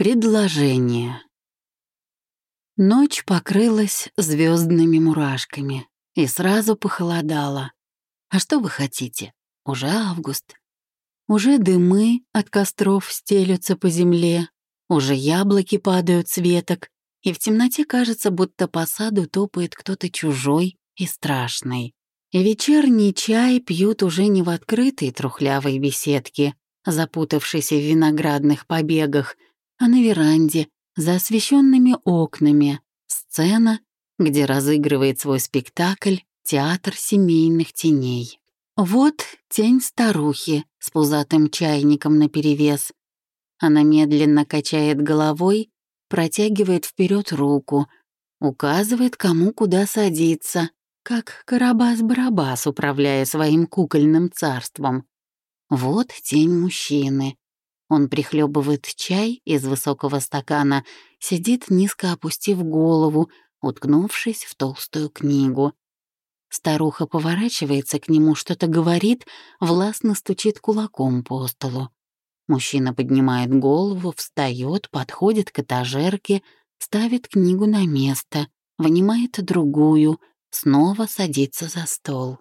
Предложение. Ночь покрылась звездными мурашками и сразу похолодало. А что вы хотите? Уже август. Уже дымы от костров стелются по земле, уже яблоки падают с веток, и в темноте кажется, будто по саду топает кто-то чужой и страшный. И вечерний чай пьют уже не в открытой трухлявой беседке, запутавшейся в виноградных побегах, а на веранде, за освещенными окнами, сцена, где разыгрывает свой спектакль театр семейных теней. Вот тень старухи с пузатым чайником наперевес. Она медленно качает головой, протягивает вперед руку, указывает, кому куда садиться, как Карабас-Барабас, управляя своим кукольным царством. Вот тень мужчины, он прихлебывает чай из высокого стакана, сидит низко опустив голову, уткнувшись в толстую книгу. Старуха поворачивается к нему, что-то говорит, властно стучит кулаком по столу. Мужчина поднимает голову, встает, подходит к этажерке, ставит книгу на место, вынимает другую, снова садится за стол.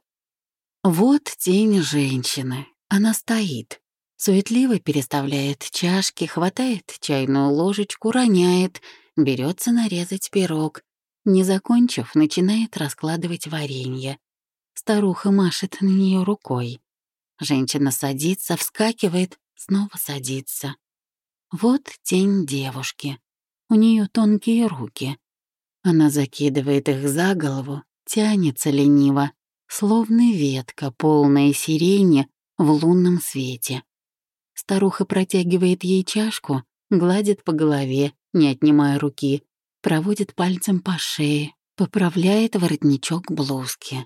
Вот тень женщины. Она стоит, Суетливо переставляет чашки, хватает чайную ложечку, роняет, берется нарезать пирог. Не закончив, начинает раскладывать варенье. Старуха машет на нее рукой. Женщина садится, вскакивает, снова садится. Вот тень девушки. У нее тонкие руки. Она закидывает их за голову, тянется лениво, словно ветка, полная сирени в лунном свете. Старуха протягивает ей чашку, гладит по голове, не отнимая руки, проводит пальцем по шее, поправляет воротничок блузки.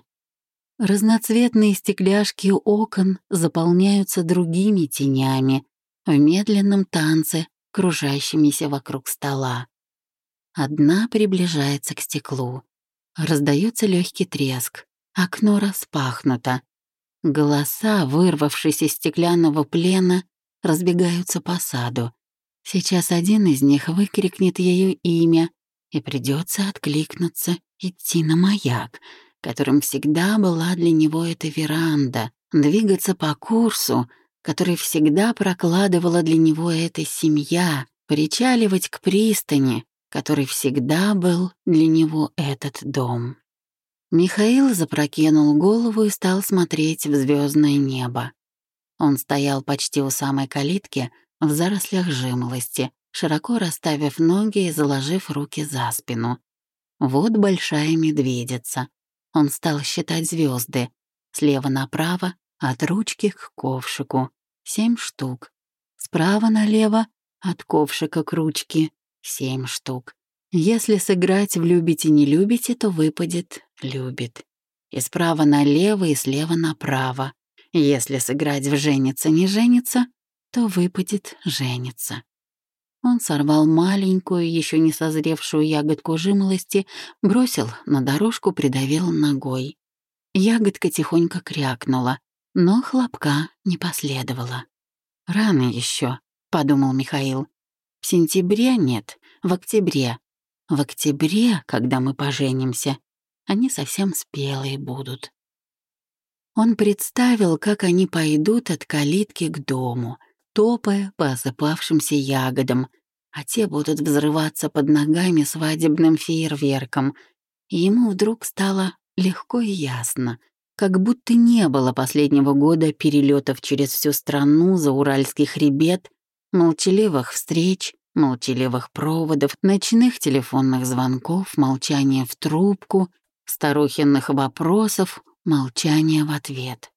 Разноцветные стекляшки окон заполняются другими тенями в медленном танце, кружащимися вокруг стола. Одна приближается к стеклу. Раздается легкий треск. Окно распахнуто. Голоса, вырвавшись из стеклянного плена, разбегаются по саду. Сейчас один из них выкрикнет ее имя, и придется откликнуться, идти на маяк, которым всегда была для него эта веранда, двигаться по курсу, который всегда прокладывала для него эта семья, причаливать к пристани, который всегда был для него этот дом. Михаил запрокинул голову и стал смотреть в звездное небо. Он стоял почти у самой калитки, в зарослях жимолости, широко расставив ноги и заложив руки за спину. Вот большая медведица. Он стал считать звезды. Слева направо, от ручки к ковшику. Семь штук. Справа налево, от ковшика к ручке. Семь штук. Если сыграть в «любите-не любите», то выпадет «любит». И справа налево, и слева направо. Если сыграть в «женится, не женится», то выпадет «женится». Он сорвал маленькую, еще не созревшую ягодку жимолости, бросил на дорожку, придавил ногой. Ягодка тихонько крякнула, но хлопка не последовало. «Рано еще, подумал Михаил. «В сентябре нет, в октябре. В октябре, когда мы поженимся, они совсем спелые будут». Он представил, как они пойдут от калитки к дому, топая по осыпавшимся ягодам, а те будут взрываться под ногами свадебным фейерверком. И ему вдруг стало легко и ясно, как будто не было последнего года перелетов через всю страну за Уральский хребет, молчаливых встреч, молчаливых проводов, ночных телефонных звонков, молчания в трубку, старухинных вопросов, Молчание в ответ.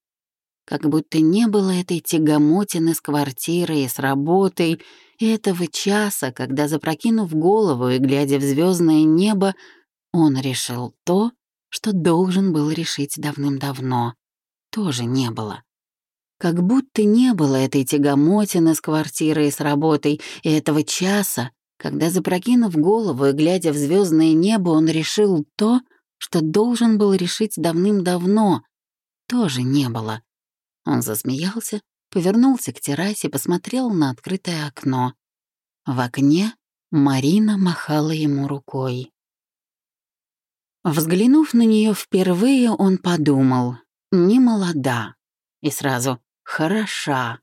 Как будто не было этой тягомотины с квартирой и с работой, и этого часа, когда, запрокинув голову и глядя в звездное небо, он решил то, что должен был решить давным-давно. Тоже не было. Как будто не было этой тягомотины с квартирой и с работой, и этого часа, когда, запрокинув голову и глядя в звездное небо, он решил то, что должен был решить давным-давно, тоже не было. Он засмеялся, повернулся к террасе, посмотрел на открытое окно. В окне Марина махала ему рукой. Взглянув на нее впервые, он подумал, не молода, и сразу хороша.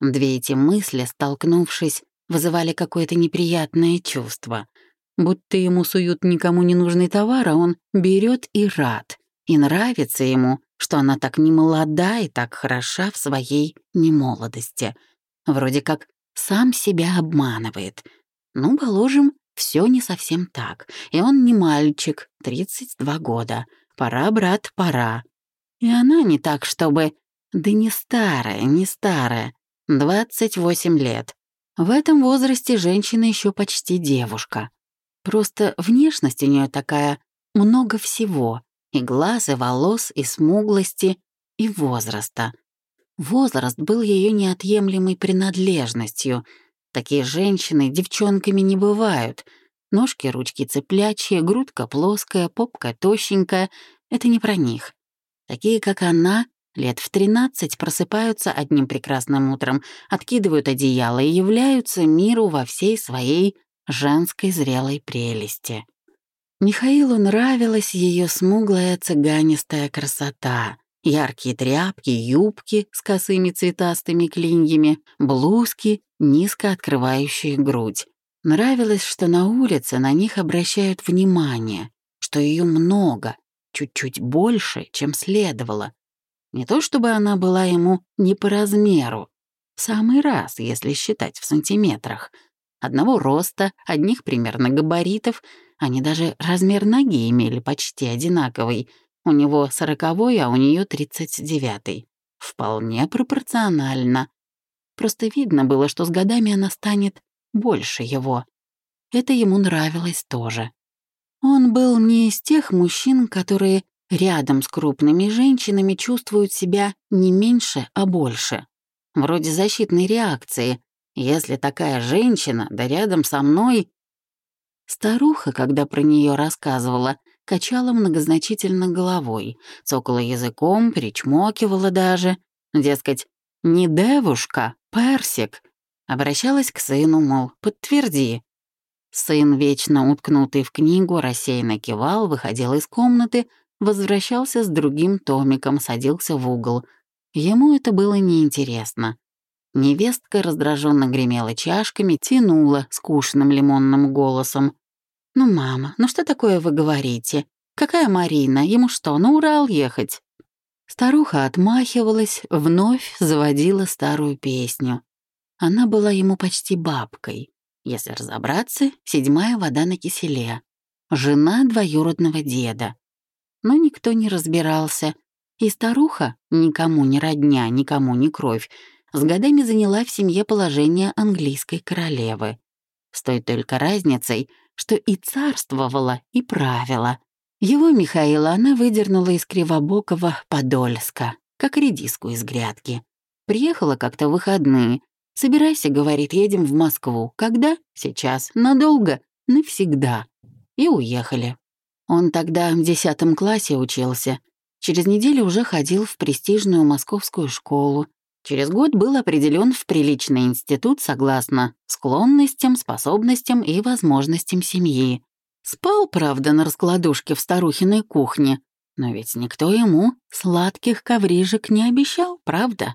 Две эти мысли, столкнувшись, вызывали какое-то неприятное чувство. Будто ему суют никому не нужный товар, а он берет и рад. И нравится ему, что она так не молода и так хороша в своей немолодости. Вроде как сам себя обманывает. Ну, положим, все не совсем так. И он не мальчик, 32 года. Пора, брат, пора. И она не так, чтобы... Да не старая, не старая. 28 лет. В этом возрасте женщина еще почти девушка. Просто внешность у нее такая много всего. И глаз, и волос, и смуглости, и возраста. Возраст был ее неотъемлемой принадлежностью — Такие женщины девчонками не бывают. Ножки, ручки цеплячие, грудка плоская, попка тощенькая — это не про них. Такие, как она, лет в тринадцать просыпаются одним прекрасным утром, откидывают одеяло и являются миру во всей своей женской зрелой прелести. Михаилу нравилась ее смуглая цыганистая красота. Яркие тряпки, юбки с косыми цветастыми клиньями, блузки, низко открывающие грудь. Нравилось, что на улице на них обращают внимание, что ее много, чуть-чуть больше, чем следовало. Не то чтобы она была ему не по размеру, в самый раз, если считать в сантиметрах. Одного роста, одних примерно габаритов, они даже размер ноги имели почти одинаковый — у него сороковой, а у нее тридцать девятый. Вполне пропорционально. Просто видно было, что с годами она станет больше его. Это ему нравилось тоже. Он был не из тех мужчин, которые рядом с крупными женщинами чувствуют себя не меньше, а больше. Вроде защитной реакции. Если такая женщина, да рядом со мной... Старуха, когда про нее рассказывала, качала многозначительно головой, цокала языком, перечмокивала даже. Дескать, не девушка, персик. Обращалась к сыну, мол, подтверди. Сын, вечно уткнутый в книгу, рассеянно кивал, выходил из комнаты, возвращался с другим томиком, садился в угол. Ему это было неинтересно. Невестка раздраженно гремела чашками, тянула скучным лимонным голосом. «Ну, мама, ну что такое вы говорите? Какая Марина? Ему что, на Урал ехать?» Старуха отмахивалась, вновь заводила старую песню. Она была ему почти бабкой. Если разобраться, седьмая вода на киселе. Жена двоюродного деда. Но никто не разбирался. И старуха, никому не родня, никому не кровь, с годами заняла в семье положение английской королевы. С той только разницей — что и царствовала, и правила. Его Михаила она выдернула из Кривобокова Подольска, как редиску из грядки. Приехала как-то в выходные. «Собирайся», — говорит, — «едем в Москву». Когда? Сейчас. Надолго? Навсегда. И уехали. Он тогда в десятом классе учился. Через неделю уже ходил в престижную московскую школу. Через год был определен в приличный институт согласно склонностям, способностям и возможностям семьи. Спал, правда, на раскладушке в старухиной кухне, но ведь никто ему сладких коврижек не обещал, правда?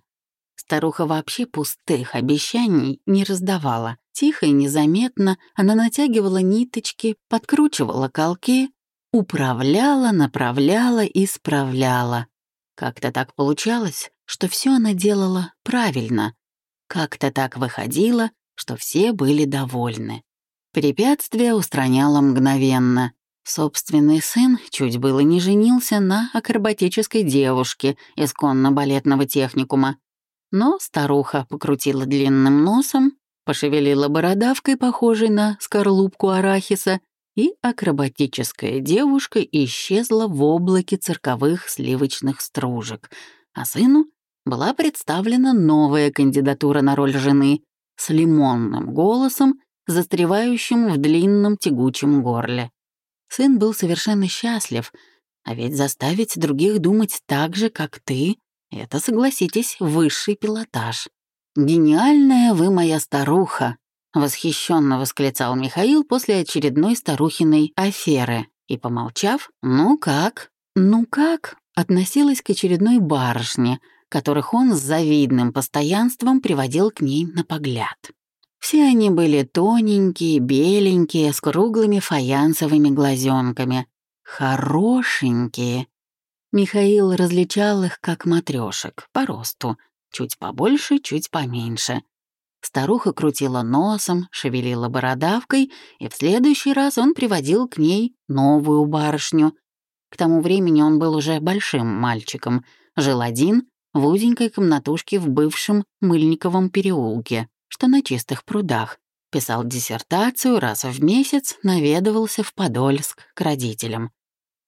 Старуха вообще пустых обещаний не раздавала. Тихо и незаметно она натягивала ниточки, подкручивала колки, управляла, направляла и справляла. Как-то так получалось, что все она делала правильно. Как-то так выходило, что все были довольны. Препятствия устраняла мгновенно. Собственный сын чуть было не женился на акробатической девушке из конно-балетного техникума. Но старуха покрутила длинным носом, пошевелила бородавкой, похожей на скорлупку арахиса, и акробатическая девушка исчезла в облаке цирковых сливочных стружек, а сыну была представлена новая кандидатура на роль жены с лимонным голосом, застревающим в длинном тягучем горле. Сын был совершенно счастлив, а ведь заставить других думать так же, как ты, это, согласитесь, высший пилотаж. «Гениальная вы моя старуха», — восхищенно восклицал Михаил после очередной старухиной аферы и, помолчав, «ну как, ну как?» относилась к очередной барышне, которых он с завидным постоянством приводил к ней на погляд. Все они были тоненькие, беленькие, с круглыми фаянсовыми глазенками. Хорошенькие. Михаил различал их как матрешек по росту, чуть побольше, чуть поменьше. Старуха крутила носом, шевелила бородавкой, и в следующий раз он приводил к ней новую барышню. К тому времени он был уже большим мальчиком, жил один в узенькой комнатушке в бывшем Мыльниковом переулке, что на чистых прудах. Писал диссертацию, раз в месяц наведывался в Подольск к родителям.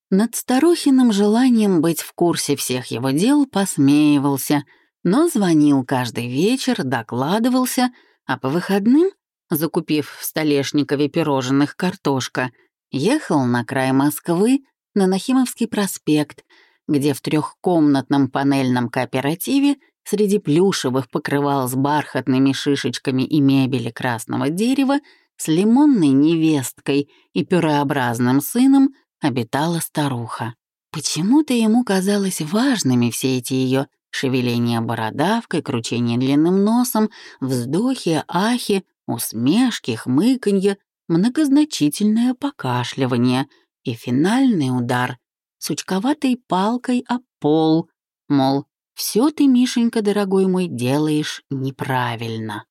Над старухиным желанием быть в курсе всех его дел посмеивался — но звонил каждый вечер, докладывался, а по выходным, закупив в Столешникове пирожных картошка, ехал на край Москвы на Нахимовский проспект, где в трехкомнатном панельном кооперативе среди плюшевых покрывал с бархатными шишечками и мебели красного дерева с лимонной невесткой и пюреобразным сыном обитала старуха. Почему-то ему казалось важными все эти ее Шевеление бородавкой, кручение длинным носом, вздохи, ахи, усмешки, хмыканье, многозначительное покашливание и финальный удар сучковатой палкой о пол, мол, все ты, Мишенька, дорогой мой, делаешь неправильно.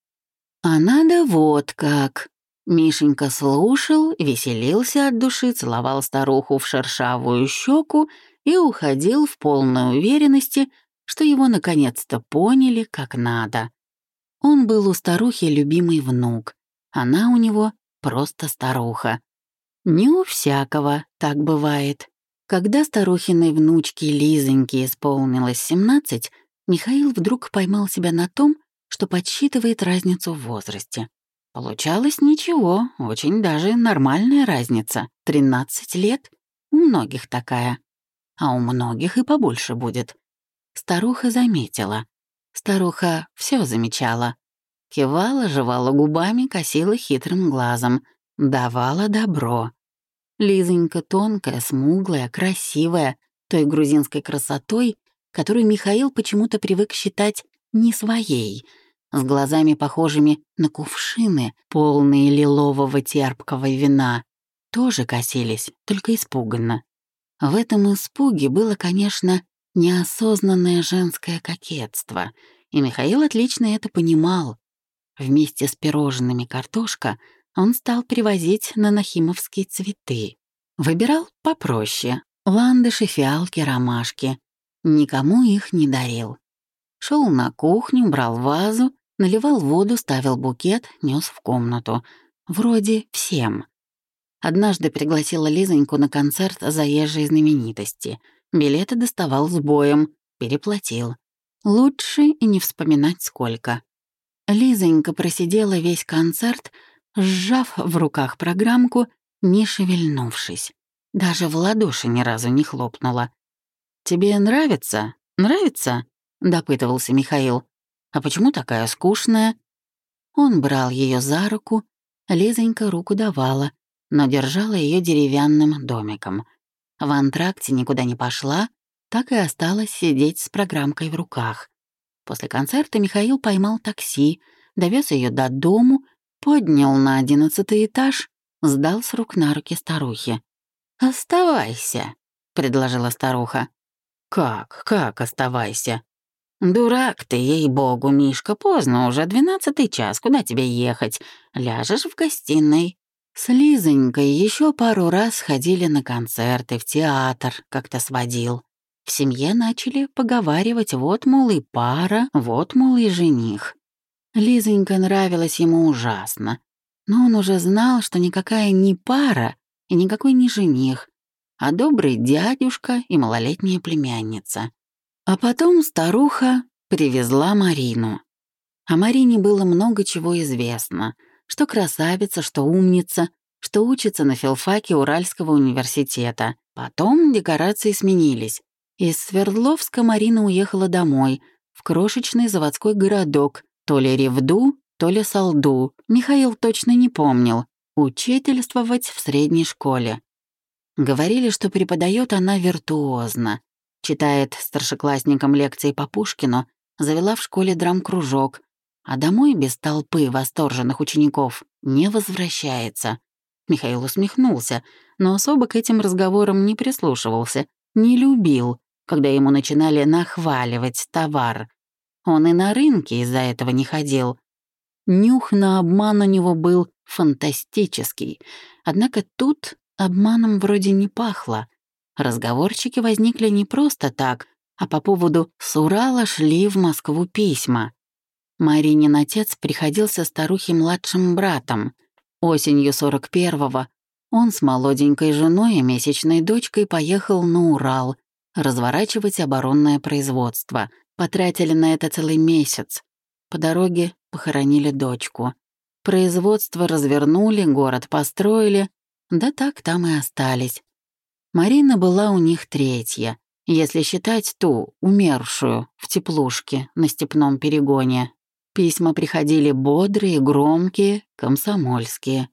А надо вот как. Мишенька слушал, веселился от души, целовал старуху в шершавую щеку и уходил в полной уверенности, что его наконец-то поняли как надо. Он был у старухи любимый внук, она у него просто старуха. Не у всякого так бывает. Когда старухиной внучке Лизоньке исполнилось 17, Михаил вдруг поймал себя на том, что подсчитывает разницу в возрасте. Получалось ничего, очень даже нормальная разница. 13 лет. У многих такая. А у многих и побольше будет. Старуха заметила. Старуха все замечала. Кивала, жевала губами, косила хитрым глазом. Давала добро. Лизонька тонкая, смуглая, красивая, той грузинской красотой, которую Михаил почему-то привык считать не своей, с глазами похожими на кувшины, полные лилового терпкого вина, тоже косились, только испуганно. В этом испуге было, конечно, неосознанное женское кокетство, и Михаил отлично это понимал. Вместе с пирожными картошка он стал привозить на нахимовские цветы. Выбирал попроще — ландыши, фиалки, ромашки. Никому их не дарил. Шел на кухню, брал вазу, наливал воду, ставил букет, нес в комнату. Вроде всем. Однажды пригласила Лизоньку на концерт заезжей знаменитости — Билеты доставал с боем, переплатил. Лучше и не вспоминать сколько. Лизонька просидела весь концерт, сжав в руках программку, не шевельнувшись. Даже в ладоши ни разу не хлопнула. «Тебе нравится? Нравится?» — допытывался Михаил. «А почему такая скучная?» Он брал ее за руку, Лизонька руку давала, но держала ее деревянным домиком — в антракте никуда не пошла, так и осталась сидеть с программкой в руках. После концерта Михаил поймал такси, довез ее до дому, поднял на одиннадцатый этаж, сдал с рук на руки старухе. «Оставайся», — предложила старуха. «Как, как оставайся?» «Дурак ты, ей-богу, Мишка, поздно уже, двенадцатый час, куда тебе ехать? Ляжешь в гостиной». С Лизонькой еще пару раз ходили на концерты, в театр как-то сводил. В семье начали поговаривать, вот, мол, и пара, вот, мол, и жених. Лизонька нравилась ему ужасно, но он уже знал, что никакая не пара и никакой не жених, а добрый дядюшка и малолетняя племянница. А потом старуха привезла Марину. О Марине было много чего известно — что красавица, что умница, что учится на филфаке Уральского университета. Потом декорации сменились. Из Свердловска Марина уехала домой, в крошечный заводской городок, то ли Ревду, то ли солду, Михаил точно не помнил, учительствовать в средней школе. Говорили, что преподает она виртуозно, читает старшеклассникам лекции по Пушкину, завела в школе драм-кружок, а домой без толпы восторженных учеников не возвращается. Михаил усмехнулся, но особо к этим разговорам не прислушивался, не любил, когда ему начинали нахваливать товар. Он и на рынке из-за этого не ходил. Нюх на обман у него был фантастический, однако тут обманом вроде не пахло. Разговорчики возникли не просто так, а по поводу с Урала шли в Москву письма. Маринин отец приходился старухе младшим братом. Осенью 41-го он с молоденькой женой и месячной дочкой поехал на Урал разворачивать оборонное производство. Потратили на это целый месяц. По дороге похоронили дочку. Производство развернули, город построили, да так там и остались. Марина была у них третья, если считать ту, умершую, в теплушке на степном перегоне. Письма приходили бодрые, громкие, комсомольские.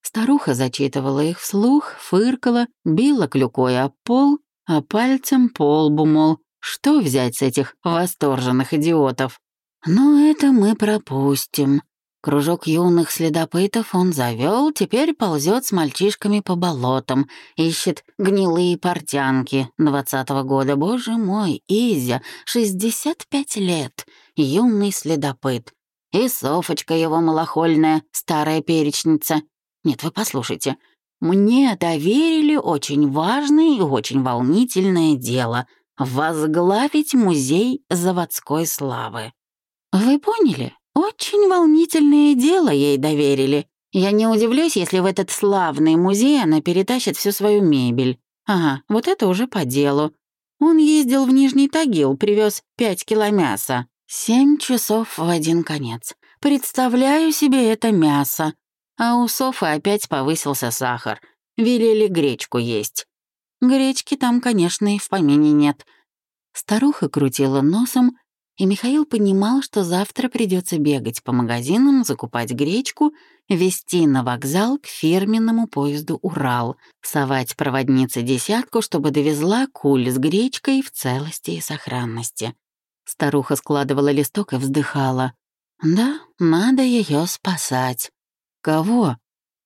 Старуха зачитывала их вслух, фыркала, била клюкой об пол, а пальцем по лбу, мол, что взять с этих восторженных идиотов? Но это мы пропустим. Кружок юных следопытов он завел, теперь ползет с мальчишками по болотам, ищет гнилые портянки двадцатого года. Боже мой, Изя, 65 лет, юный следопыт. И Софочка его малохольная, старая перечница. Нет, вы послушайте. Мне доверили очень важное и очень волнительное дело — возглавить музей заводской славы. Вы поняли? Очень волнительное дело ей доверили. Я не удивлюсь, если в этот славный музей она перетащит всю свою мебель. Ага, вот это уже по делу. Он ездил в Нижний Тагил, привез пять кило мяса. Семь часов в один конец. Представляю себе это мясо. А у Софы опять повысился сахар. Велели гречку есть. Гречки там, конечно, и в помине нет. Старуха крутила носом, и Михаил понимал, что завтра придется бегать по магазинам, закупать гречку, везти на вокзал к фирменному поезду «Урал», совать проводнице десятку, чтобы довезла куль с гречкой в целости и сохранности. Старуха складывала листок и вздыхала. «Да, надо ее спасать». «Кого?»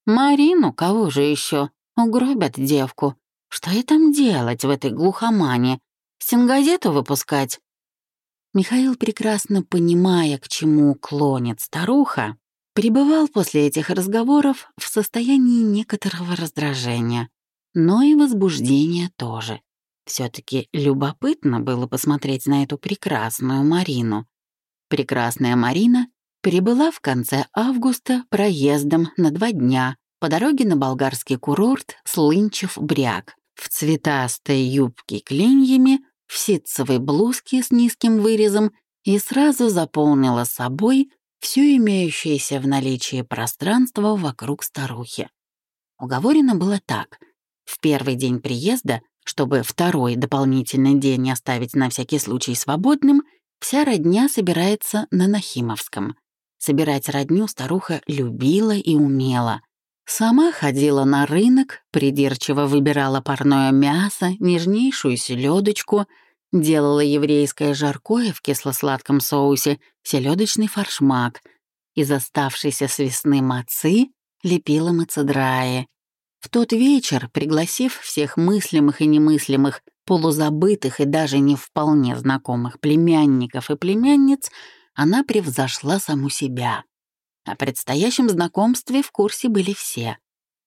«Марину, кого же еще? Угробят девку. Что ей там делать в этой глухомане? Стенгазету выпускать?» Михаил, прекрасно понимая, к чему клонит старуха, пребывал после этих разговоров в состоянии некоторого раздражения, но и возбуждения тоже. Все-таки любопытно было посмотреть на эту прекрасную Марину. Прекрасная Марина прибыла в конце августа проездом на два дня по дороге на болгарский курорт Слынчев-Бряг в цветастой юбке клиньями, в ситцевой блузке с низким вырезом и сразу заполнила собой все имеющееся в наличии пространство вокруг старухи. Уговорено было так. В первый день приезда чтобы второй дополнительный день оставить на всякий случай свободным, вся родня собирается на Нахимовском. Собирать родню старуха любила и умела. Сама ходила на рынок, придирчиво выбирала парное мясо, нежнейшую селедочку, делала еврейское жаркое в кисло-сладком соусе, селедочный фаршмак. Из оставшейся с весны мацы лепила мацедраи, в тот вечер, пригласив всех мыслимых и немыслимых, полузабытых и даже не вполне знакомых племянников и племянниц, она превзошла саму себя. О предстоящем знакомстве в курсе были все.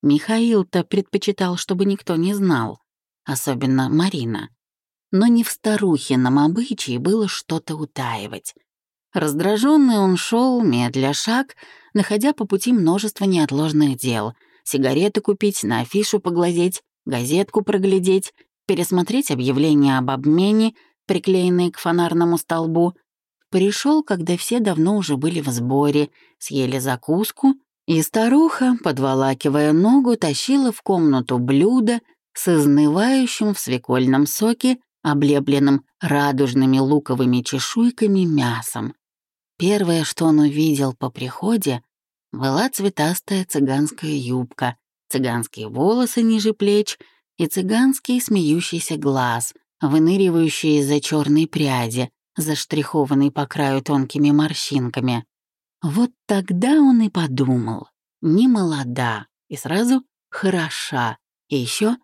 Михаил-то предпочитал, чтобы никто не знал, особенно Марина. Но не в старухином обычае было что-то утаивать. Раздраженный он шел, медля шаг, находя по пути множество неотложных дел — сигареты купить, на афишу поглазеть, газетку проглядеть, пересмотреть объявления об обмене, приклеенные к фонарному столбу. Пришел, когда все давно уже были в сборе, съели закуску, и старуха, подволакивая ногу, тащила в комнату блюдо с изнывающим в свекольном соке, облепленным радужными луковыми чешуйками мясом. Первое, что он увидел по приходе, была цветастая цыганская юбка, цыганские волосы ниже плеч и цыганский смеющийся глаз, выныривающий из-за черной пряди, заштрихованный по краю тонкими морщинками. Вот тогда он и подумал, не молода, и сразу хороша, и еще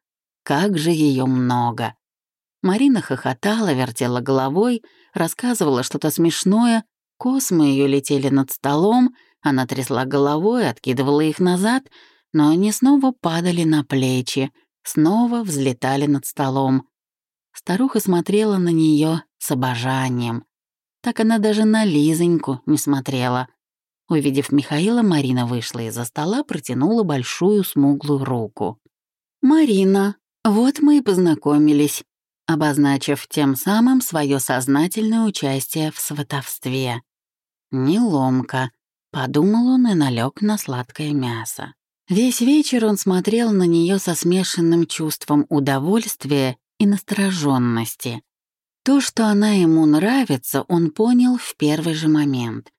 как же ее много. Марина хохотала, вертела головой, рассказывала что-то смешное, космы ее летели над столом, она трясла головой, откидывала их назад, но они снова падали на плечи, снова взлетали над столом. Старуха смотрела на нее с обожанием. Так она даже на Лизоньку не смотрела. Увидев Михаила, Марина вышла из-за стола, протянула большую смуглую руку. «Марина, вот мы и познакомились», обозначив тем самым свое сознательное участие в сватовстве. «Неломка», — подумал он и налег на сладкое мясо. Весь вечер он смотрел на нее со смешанным чувством удовольствия и настороженности. То, что она ему нравится, он понял в первый же момент.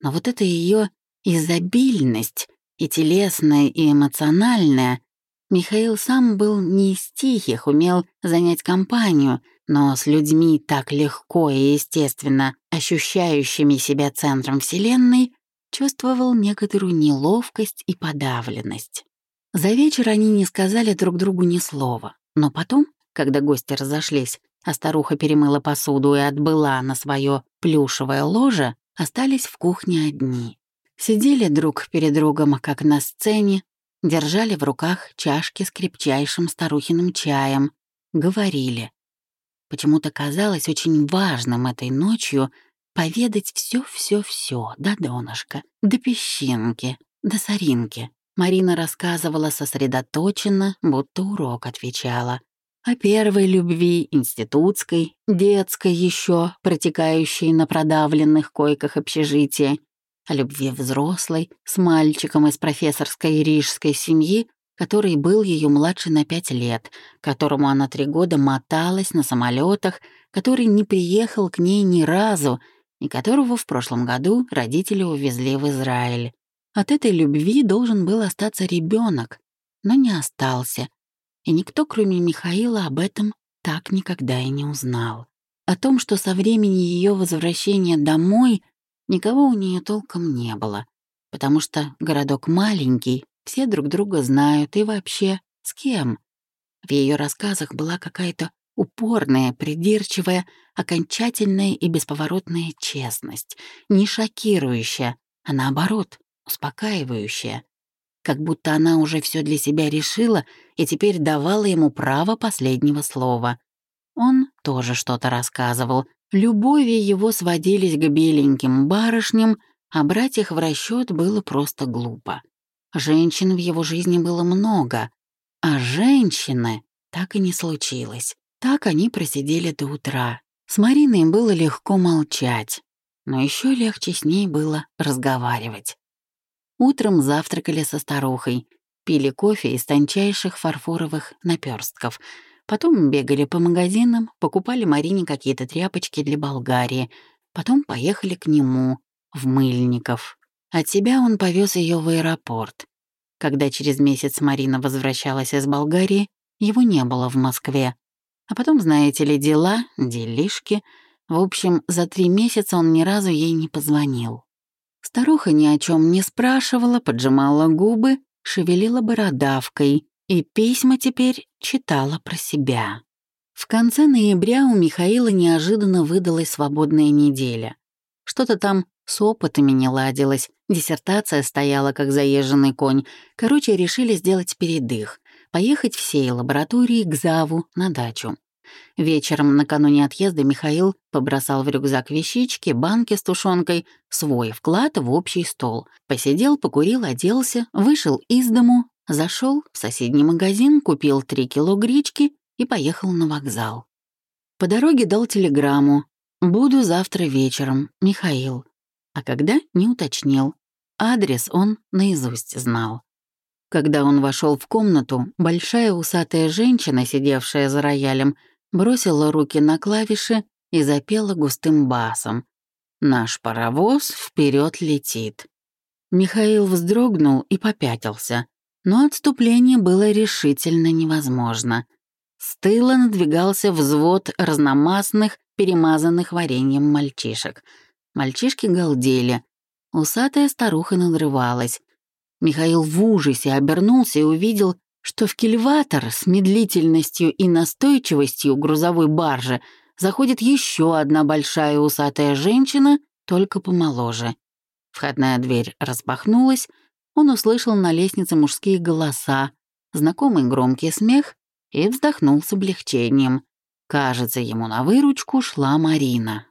Но вот эта ее изобильность, и телесная, и эмоциональная, Михаил сам был не из тихих, умел занять компанию, но с людьми так легко и естественно ощущающими себя центром Вселенной, чувствовал некоторую неловкость и подавленность. За вечер они не сказали друг другу ни слова, но потом, когда гости разошлись, а старуха перемыла посуду и отбыла на свое плюшевое ложе, остались в кухне одни. Сидели друг перед другом, как на сцене, держали в руках чашки с крепчайшим старухиным чаем, говорили. Почему-то казалось очень важным этой ночью поведать все-все-все, до донышка, до песчинки, до соринки. Марина рассказывала сосредоточенно, будто урок отвечала. О первой любви, институтской, детской еще, протекающей на продавленных койках общежития, о любви взрослой, с мальчиком из профессорской рижской семьи, который был ее младше на пять лет, которому она три года моталась на самолетах, который не приехал к ней ни разу и которого в прошлом году родители увезли в Израиль. От этой любви должен был остаться ребенок, но не остался, и никто, кроме Михаила, об этом так никогда и не узнал. О том, что со времени ее возвращения домой Никого у нее толком не было, потому что городок маленький, все друг друга знают и вообще с кем. В ее рассказах была какая-то упорная, придирчивая, окончательная и бесповоротная честность, не шокирующая, а наоборот, успокаивающая. Как будто она уже все для себя решила и теперь давала ему право последнего слова. Он тоже что-то рассказывал, Любови его сводились к беленьким барышням, а брать их в расчет было просто глупо. Женщин в его жизни было много, а женщины так и не случилось. Так они просидели до утра. С Мариной было легко молчать, но еще легче с ней было разговаривать. Утром завтракали со старухой, пили кофе из тончайших фарфоровых наперстков — Потом бегали по магазинам, покупали Марине какие-то тряпочки для Болгарии. Потом поехали к нему, в Мыльников. От себя он повез ее в аэропорт. Когда через месяц Марина возвращалась из Болгарии, его не было в Москве. А потом, знаете ли, дела, делишки. В общем, за три месяца он ни разу ей не позвонил. Старуха ни о чем не спрашивала, поджимала губы, шевелила бородавкой, и письма теперь читала про себя. В конце ноября у Михаила неожиданно выдалась свободная неделя. Что-то там с опытами не ладилось, диссертация стояла как заезженный конь. Короче, решили сделать передых, поехать всей лаборатории к Заву на дачу. Вечером накануне отъезда Михаил побросал в рюкзак вещички, банки с тушенкой, свой вклад в общий стол. Посидел, покурил, оделся, вышел из дому, Зашел в соседний магазин, купил три кило гречки и поехал на вокзал. По дороге дал телеграмму «Буду завтра вечером, Михаил». А когда — не уточнил. Адрес он наизусть знал. Когда он вошел в комнату, большая усатая женщина, сидевшая за роялем, бросила руки на клавиши и запела густым басом. Наш паровоз вперед летит. Михаил вздрогнул и попятился, но отступление было решительно невозможно. С тыла надвигался взвод разномастных, перемазанных вареньем мальчишек. Мальчишки галдели. Усатая старуха надрывалась. Михаил в ужасе обернулся и увидел, что в кильватор с медлительностью и настойчивостью грузовой баржи заходит еще одна большая усатая женщина, только помоложе. Входная дверь распахнулась, он услышал на лестнице мужские голоса, знакомый громкий смех и вздохнул с облегчением. Кажется, ему на выручку шла Марина.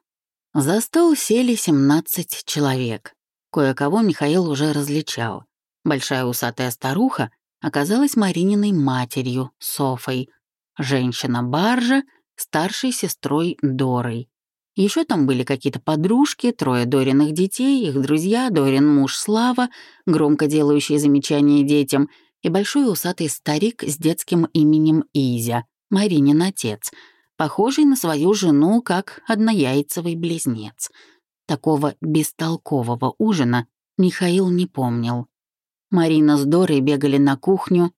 За стол сели 17 человек. Кое-кого Михаил уже различал. Большая усатая старуха оказалась Марининой матерью, Софой. Женщина-баржа — старшей сестрой Дорой. Еще там были какие-то подружки, трое Дориных детей, их друзья, Дорин муж Слава, громко делающий замечания детям, и большой усатый старик с детским именем Изя, Маринин отец, похожий на свою жену как однояйцевый близнец. Такого бестолкового ужина Михаил не помнил. Марина с Дорой бегали на кухню,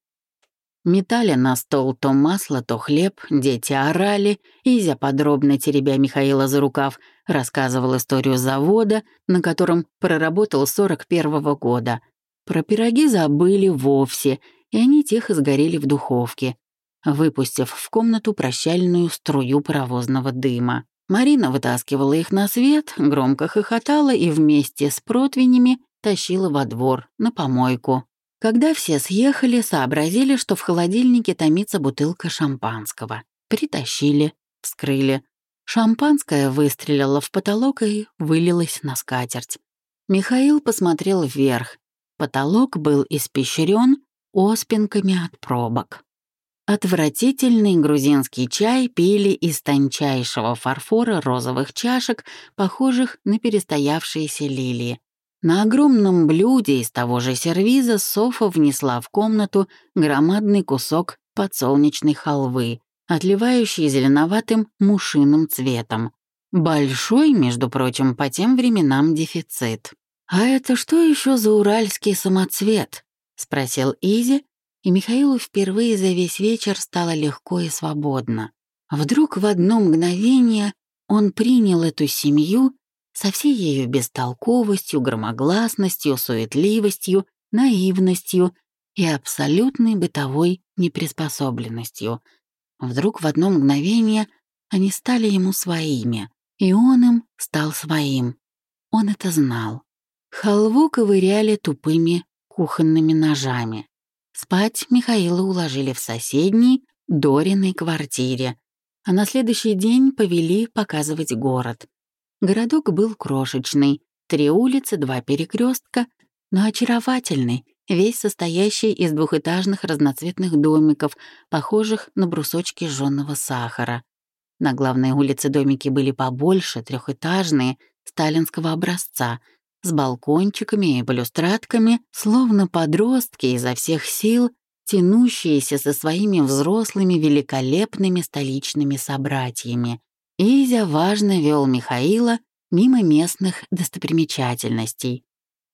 метали на стол то масло, то хлеб, дети орали, Изя, подробно теребя Михаила за рукав, рассказывал историю завода, на котором проработал 41-го года. Про пироги забыли вовсе, и они тихо сгорели в духовке, выпустив в комнату прощальную струю паровозного дыма. Марина вытаскивала их на свет, громко хохотала и вместе с противнями тащила во двор, на помойку. Когда все съехали, сообразили, что в холодильнике томится бутылка шампанского. Притащили, вскрыли. Шампанское выстрелило в потолок и вылилось на скатерть. Михаил посмотрел вверх. Потолок был испещрен оспинками от пробок. Отвратительный грузинский чай пили из тончайшего фарфора розовых чашек, похожих на перестоявшиеся лилии. На огромном блюде из того же сервиза Софа внесла в комнату громадный кусок подсолнечной халвы, отливающий зеленоватым мушиным цветом. Большой, между прочим, по тем временам дефицит. «А это что еще за уральский самоцвет?» — спросил Изи, и Михаилу впервые за весь вечер стало легко и свободно. Вдруг в одно мгновение он принял эту семью со всей ее бестолковостью, громогласностью, суетливостью, наивностью и абсолютной бытовой неприспособленностью. Вдруг в одно мгновение они стали ему своими, и он им стал своим. Он это знал. Халву ковыряли тупыми кухонными ножами. Спать Михаила уложили в соседней, Дориной квартире, а на следующий день повели показывать город. Городок был крошечный, три улицы, два перекрестка, но очаровательный, весь состоящий из двухэтажных разноцветных домиков, похожих на брусочки жжёного сахара. На главной улице домики были побольше, трехэтажные, сталинского образца, с балкончиками и балюстратками, словно подростки изо всех сил, тянущиеся со своими взрослыми великолепными столичными собратьями. Изя важно вел Михаила мимо местных достопримечательностей.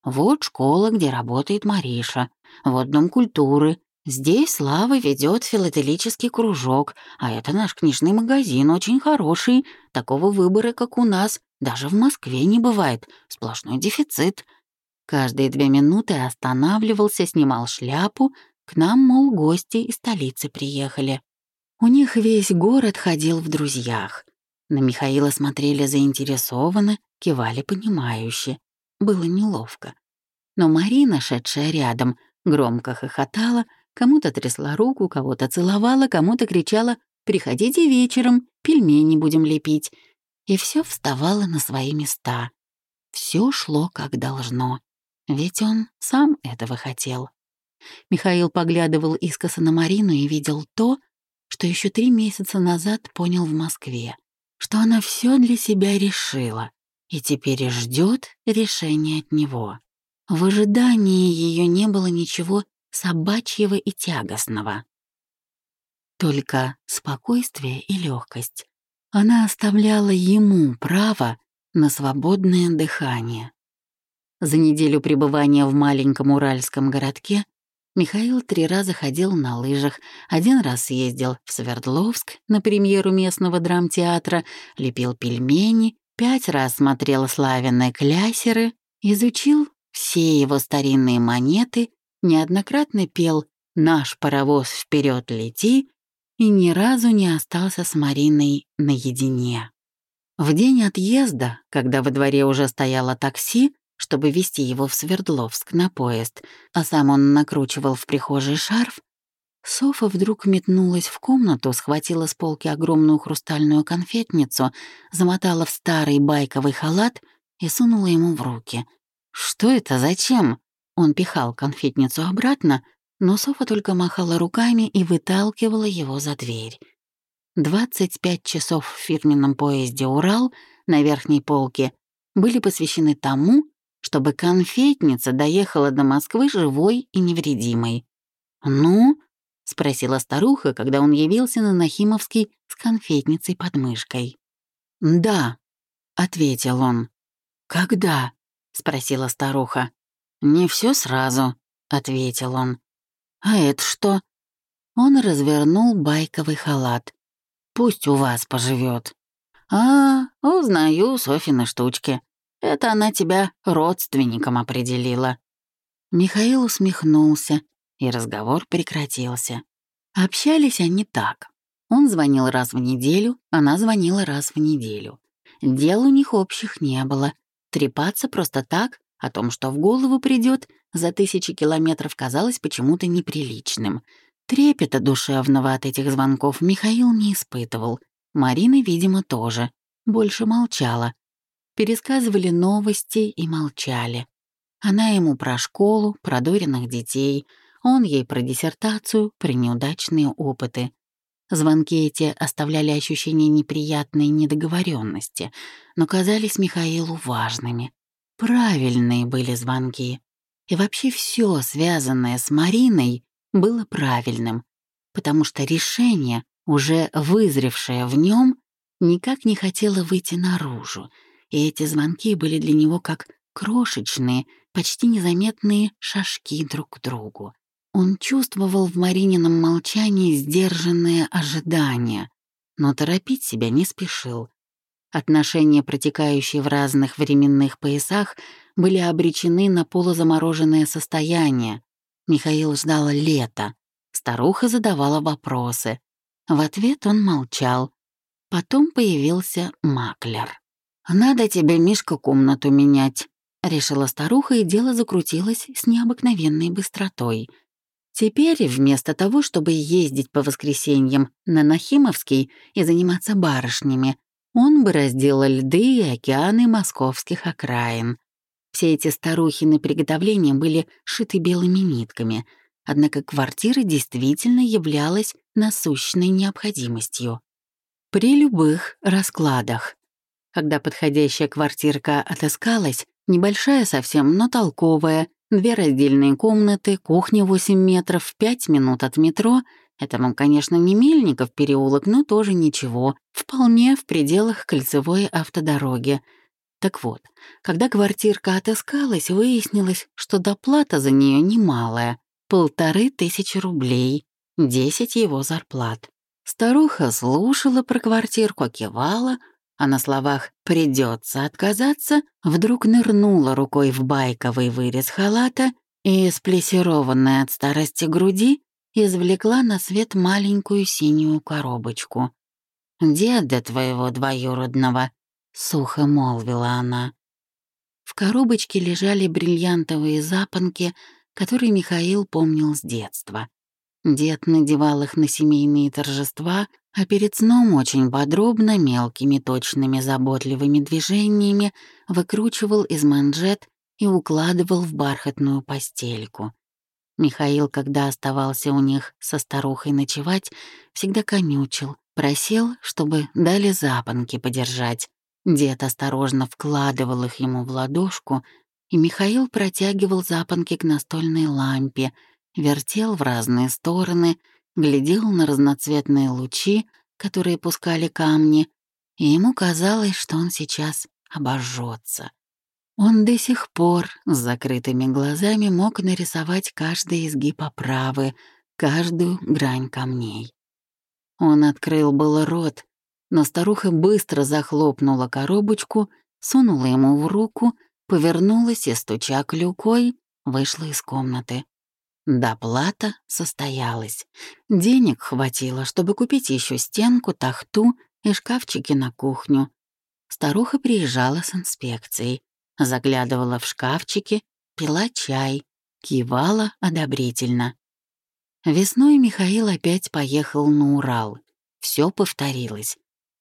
Вот школа, где работает Мариша, вот дом культуры. Здесь Слава ведет филателический кружок, а это наш книжный магазин, очень хороший. Такого выбора, как у нас, даже в Москве не бывает. Сплошной дефицит. Каждые две минуты останавливался, снимал шляпу. К нам, мол, гости из столицы приехали. У них весь город ходил в друзьях. На Михаила смотрели заинтересованно, кивали понимающе. Было неловко. Но Марина, шедшая рядом, громко хохотала, кому-то трясла руку, кого-то целовала, кому-то кричала «Приходите вечером, пельмени будем лепить». И все вставало на свои места. Все шло как должно. Ведь он сам этого хотел. Михаил поглядывал искоса на Марину и видел то, что еще три месяца назад понял в Москве что она все для себя решила и теперь ждет решения от него. В ожидании ее не было ничего собачьего и тягостного. Только спокойствие и легкость. Она оставляла ему право на свободное дыхание. За неделю пребывания в маленьком уральском городке Михаил три раза ходил на лыжах, один раз съездил в Свердловск на премьеру местного драмтеатра, лепил пельмени, пять раз смотрел славянные клясеры, изучил все его старинные монеты, неоднократно пел «Наш паровоз вперед лети» и ни разу не остался с Мариной наедине. В день отъезда, когда во дворе уже стояло такси, чтобы вести его в Свердловск на поезд, а сам он накручивал в прихожей шарф, Софа вдруг метнулась в комнату, схватила с полки огромную хрустальную конфетницу, замотала в старый байковый халат и сунула ему в руки. «Что это? Зачем?» Он пихал конфетницу обратно, но Софа только махала руками и выталкивала его за дверь. 25 часов в фирменном поезде «Урал» на верхней полке были посвящены тому, чтобы конфетница доехала до Москвы живой и невредимой. «Ну?» — спросила старуха, когда он явился на Нахимовский с конфетницей под мышкой. «Да», — ответил он. «Когда?» — спросила старуха. «Не все сразу», — ответил он. «А это что?» Он развернул байковый халат. «Пусть у вас поживет. «А, узнаю Софины штучки», это она тебя родственником определила». Михаил усмехнулся, и разговор прекратился. Общались они так. Он звонил раз в неделю, она звонила раз в неделю. Дел у них общих не было. Трепаться просто так, о том, что в голову придет, за тысячи километров казалось почему-то неприличным. Трепета душевного от этих звонков Михаил не испытывал. Марина, видимо, тоже. Больше молчала, пересказывали новости и молчали. Она ему про школу, про дуренных детей, он ей про диссертацию, про неудачные опыты. Звонки эти оставляли ощущение неприятной недоговоренности, но казались Михаилу важными. Правильные были звонки. И вообще все, связанное с Мариной, было правильным, потому что решение, уже вызревшее в нем, никак не хотело выйти наружу — и эти звонки были для него как крошечные, почти незаметные шажки друг к другу. Он чувствовал в Маринином молчании сдержанное ожидание, но торопить себя не спешил. Отношения, протекающие в разных временных поясах, были обречены на полузамороженное состояние. Михаил ждал лета. Старуха задавала вопросы. В ответ он молчал. Потом появился маклер. «Надо тебе, Мишка, комнату менять», — решила старуха, и дело закрутилось с необыкновенной быстротой. Теперь, вместо того, чтобы ездить по воскресеньям на Нахимовский и заниматься барышнями, он бы разделал льды и океаны московских окраин. Все эти старухины приготовления были шиты белыми нитками, однако квартира действительно являлась насущной необходимостью. При любых раскладах. Когда подходящая квартирка отыскалась, небольшая совсем, но толковая, две раздельные комнаты, кухня 8 метров, 5 минут от метро — это вам, конечно, не Мельников переулок, но тоже ничего, вполне в пределах кольцевой автодороги. Так вот, когда квартирка отыскалась, выяснилось, что доплата за нее немалая — полторы тысячи рублей, десять его зарплат. Старуха слушала про квартирку, кивала — а на словах «придется отказаться» вдруг нырнула рукой в байковый вырез халата и, сплессированная от старости груди, извлекла на свет маленькую синюю коробочку. «Деда твоего двоюродного», — сухо молвила она. В коробочке лежали бриллиантовые запонки, которые Михаил помнил с детства. Дед надевал их на семейные торжества, а перед сном очень подробно, мелкими, точными, заботливыми движениями выкручивал из манжет и укладывал в бархатную постельку. Михаил, когда оставался у них со старухой ночевать, всегда конючил, просил, чтобы дали запонки подержать. Дед осторожно вкладывал их ему в ладошку, и Михаил протягивал запонки к настольной лампе, вертел в разные стороны — глядел на разноцветные лучи, которые пускали камни, и ему казалось, что он сейчас обожжется. Он до сих пор с закрытыми глазами мог нарисовать каждый изгиб оправы, каждую грань камней. Он открыл было рот, но старуха быстро захлопнула коробочку, сунула ему в руку, повернулась и, стуча клюкой, вышла из комнаты. Доплата состоялась. Денег хватило, чтобы купить еще стенку, тахту и шкафчики на кухню. Старуха приезжала с инспекцией, заглядывала в шкафчики, пила чай, кивала одобрительно. Весной Михаил опять поехал на Урал. Все повторилось.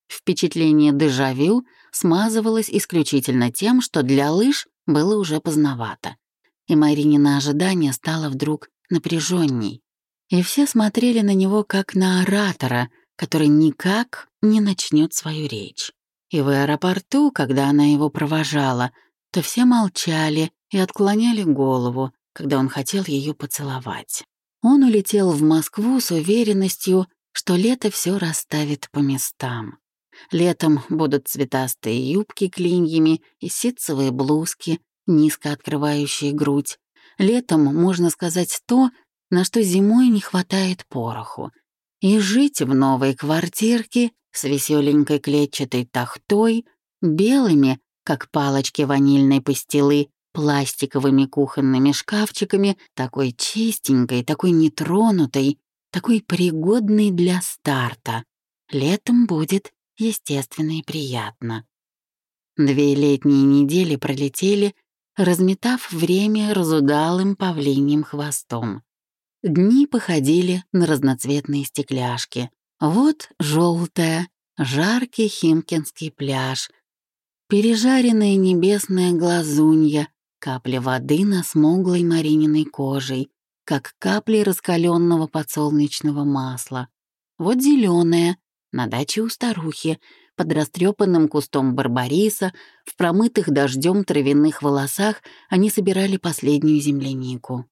Впечатление дежавю смазывалось исключительно тем, что для лыж было уже поздновато. И Маринина ожидание стало вдруг напряженней. И все смотрели на него как на оратора, который никак не начнет свою речь. И в аэропорту, когда она его провожала, то все молчали и отклоняли голову, когда он хотел ее поцеловать. Он улетел в Москву с уверенностью, что лето все расставит по местам. Летом будут цветастые юбки клиньями и ситцевые блузки, низко открывающие грудь. Летом можно сказать то, на что зимой не хватает пороху. И жить в новой квартирке с веселенькой клетчатой тахтой, белыми, как палочки ванильной пастилы, пластиковыми кухонными шкафчиками, такой чистенькой, такой нетронутой, такой пригодной для старта. Летом будет естественно и приятно. Две летние недели пролетели, разметав время разудалым павлиньим хвостом. Дни походили на разноцветные стекляшки. Вот желтая, жаркий химкинский пляж, пережаренная небесная глазунья, капли воды на смуглой Марининой кожей, как капли раскаленного подсолнечного масла. Вот зеленая, на даче у старухи, под растрепанным кустом барбариса, в промытых дождем травяных волосах они собирали последнюю землянику.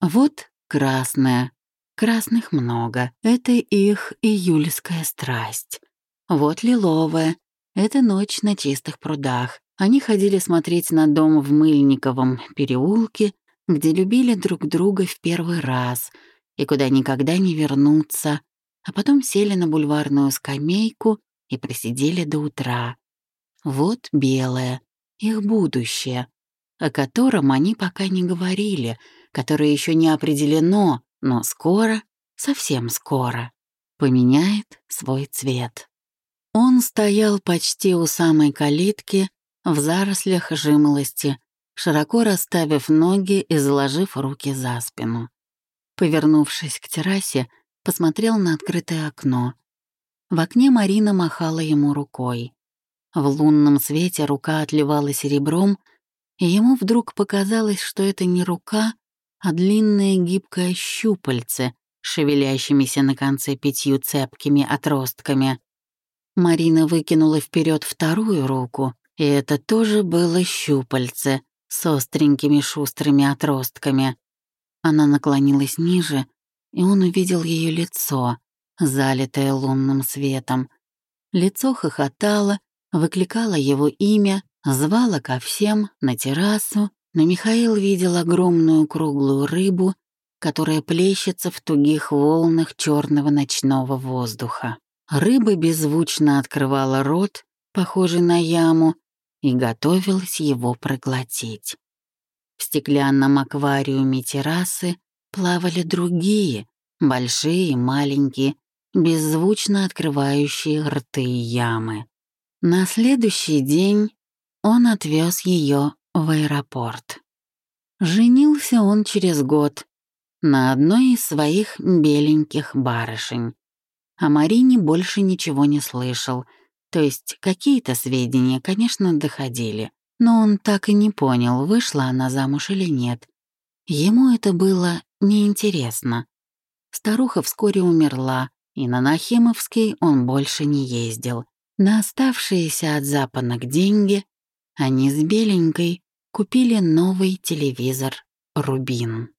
Вот красная. Красных много. Это их июльская страсть. Вот лиловая. Это ночь на чистых прудах. Они ходили смотреть на дом в Мыльниковом переулке, где любили друг друга в первый раз и куда никогда не вернутся, а потом сели на бульварную скамейку и просидели до утра. Вот белое, их будущее, о котором они пока не говорили, которое еще не определено, но скоро, совсем скоро, поменяет свой цвет. Он стоял почти у самой калитки, в зарослях жимолости, широко расставив ноги и заложив руки за спину. Повернувшись к террасе, посмотрел на открытое окно. В окне Марина махала ему рукой. В лунном свете рука отливала серебром, и ему вдруг показалось, что это не рука, а длинное гибкое щупальце, шевелящимися на конце пятью цепкими отростками. Марина выкинула вперед вторую руку, и это тоже было щупальце с остренькими шустрыми отростками. Она наклонилась ниже, и он увидел ее лицо, залитое лунным светом. Лицо хохотало, выкликало его имя, звало ко всем на террасу, но Михаил видел огромную круглую рыбу, которая плещется в тугих волнах черного ночного воздуха. Рыба беззвучно открывала рот, похожий на яму, и готовилась его проглотить. В стеклянном аквариуме террасы плавали другие, большие и маленькие, беззвучно открывающие рты ямы. На следующий день он отвез ее в аэропорт. Женился он через год на одной из своих беленьких барышень. О Марине больше ничего не слышал, то есть какие-то сведения, конечно, доходили, но он так и не понял, вышла она замуж или нет. Ему это было неинтересно. Старуха вскоре умерла, и на Нахимовский он больше не ездил. На оставшиеся от запонок деньги они с Беленькой купили новый телевизор «Рубин».